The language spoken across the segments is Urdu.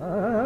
ہاں۔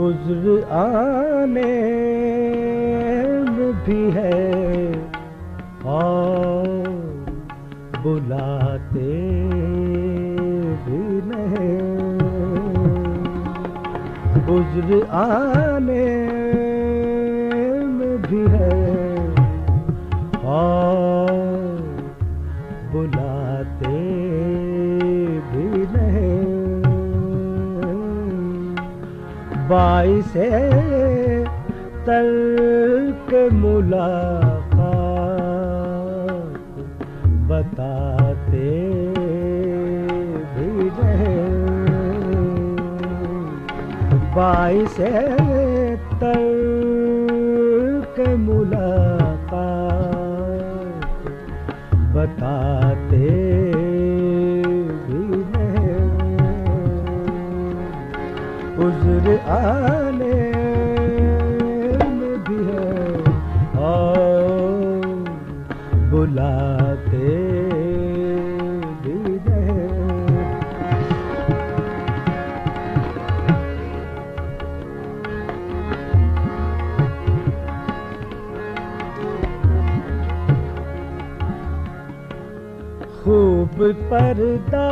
عذر آنے میں بھی ہے۔ اور بلاتے بھی نہیں۔ عذر آنے میں بھی ہے۔ باعث ترک ملاقات بتاتے بھی رہے باعث ترک ملاقات بتاتے عذر آنے میں بھی ہے اور بلاتے بھی رہے۔ خوب پردہ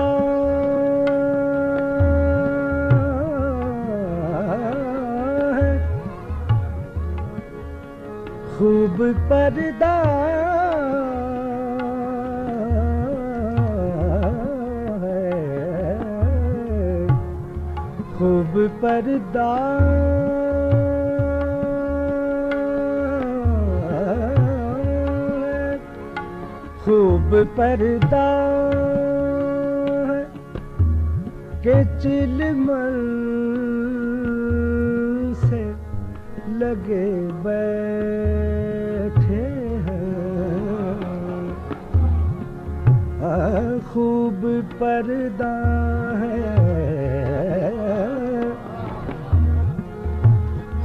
خوب پردہ۔ ہے خوب پردہ۔ خوب پردہ۔ ہے کہ چلمل سے لگے بیٹھے خوب پردہ ہے۔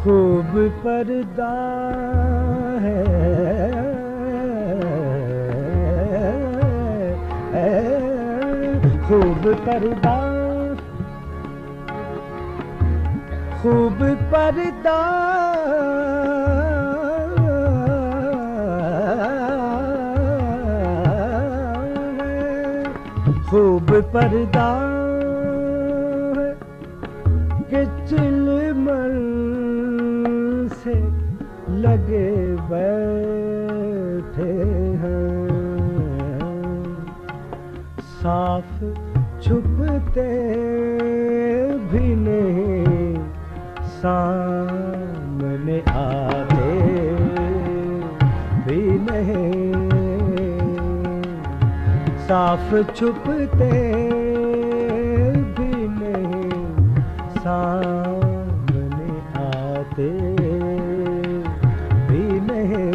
خوب پردہ ہے۔ خوب پردہ۔ خوب پردہ۔ خوب پردہ ہے کہ سے لگے بیٹھے ہیں۔ صاف چھپتے بھی نہیں سامنے آتے صاف چھپتے بھی نہیں سامنے آتے بھی نہیں۔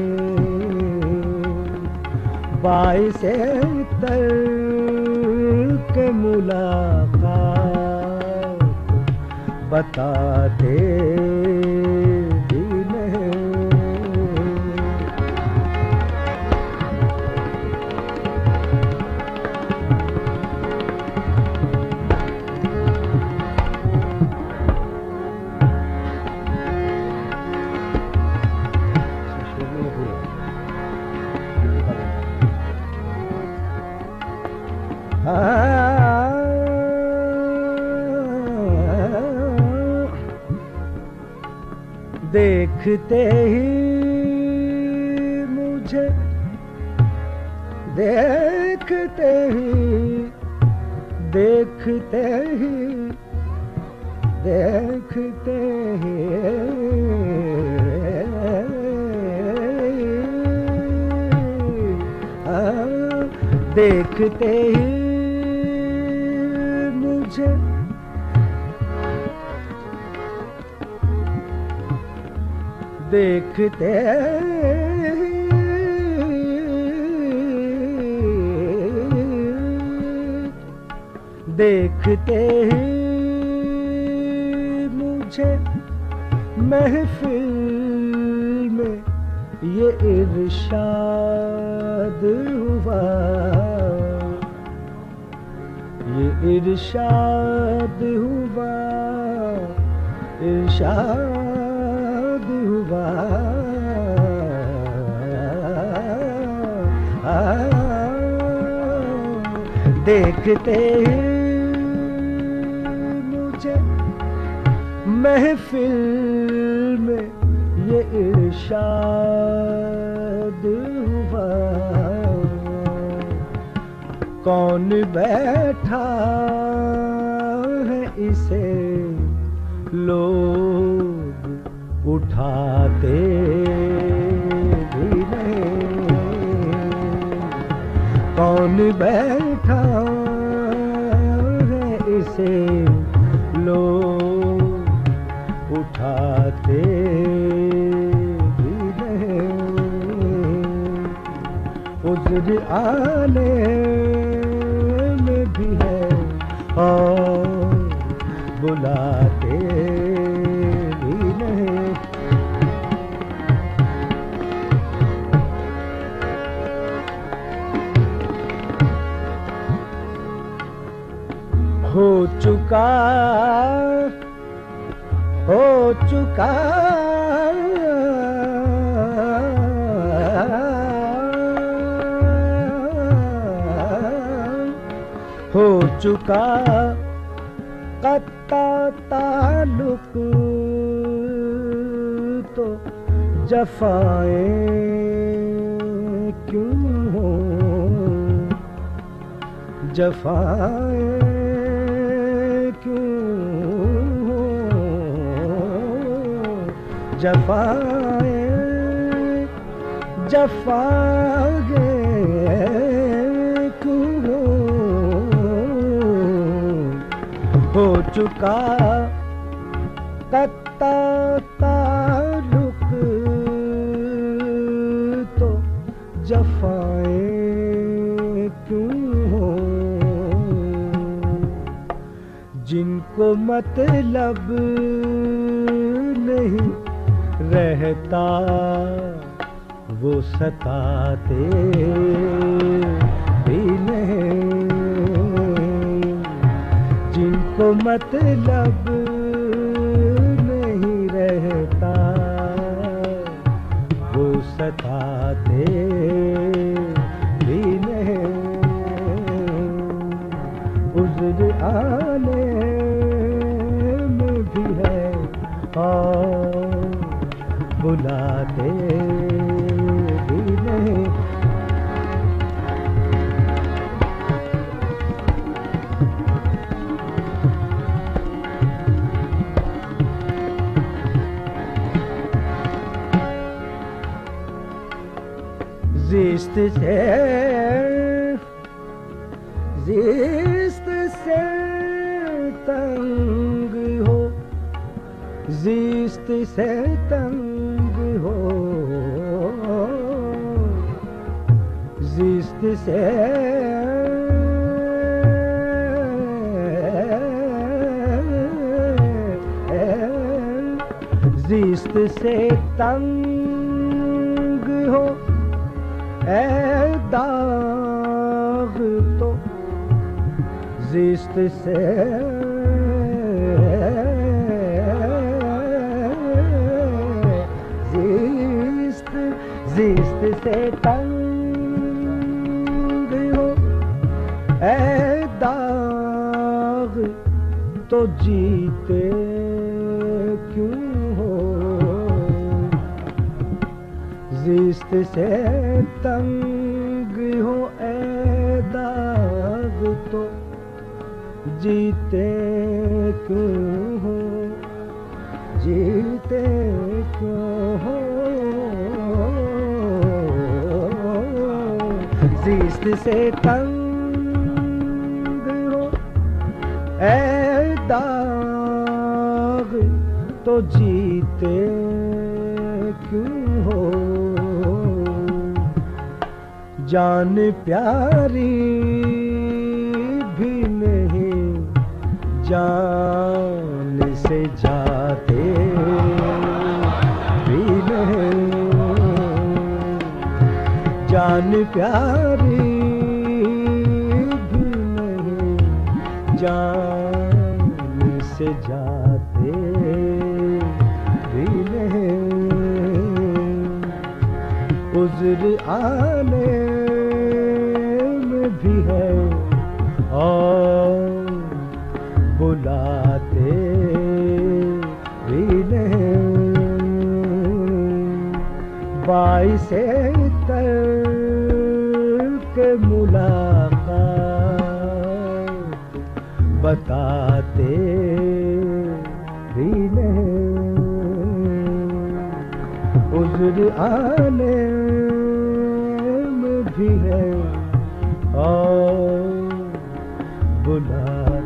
باعث تر کے ملاقات بتاتے دیکھتے ہی مجھے دیکھتے ہی دیکھتے ہی دیکھتے ہی۔ دیکھتے ہی مجھے۔ دیکھتے دیکھتے ہی مجھے محفل میں یہ ارشاد ہوا۔ یہ ارشاد ہوا۔ ارشاد دیکھتے مجھے محفل میں یہ ارشاد ہوا کون بیٹھا ہے اسے لوگ اٹھاتے بھی نہیں؟ کون بیٹھا عذر آنے میں بھی ہے اور بلاتے بھی نہیں۔ ہو چکا ہو چکا۔ چکا قطع تعلق تو جفائیں کیوں ہو جفائیں کیوں جفائیں جفاگے کیوں ہو چکا۔ قطع تعلق تو جفائیں کیوں ہو؟ جن کو مطلب نہیں رہتا، وہ ستاتے۔ کو مطلب نہیں رہتا۔ وہ ستاتے بھی نہیں۔ عذر آنے میں بھی ہے اور بلاتے زیست سے زیست سے تنگ ہو زیست سے تنگ ہو۔ زیست سے زیست سے تنگ ہو۔ اے داغ تو زیست سے زیست زیست سے تنگ ہو۔ اے داغ تو جیتے زیست سے تنگ ہو اے داغ تو جیتے کیوں ہو؟ جیتے کیوں ہو؟ زیست سے تنگ ہو اے داغ تو جیتے کیوں جان پیاری بھی نہیں، جان سے جاتے بھی نہیں۔ جان پیاری بھی نہیں، جان سے جاتے بھی نہیں۔ عذر آنے بلاتے بھی نہیں باعث تر کے ملاقات بتاتے بھی نہیں عذر آنے میں بھی ہے اور بلا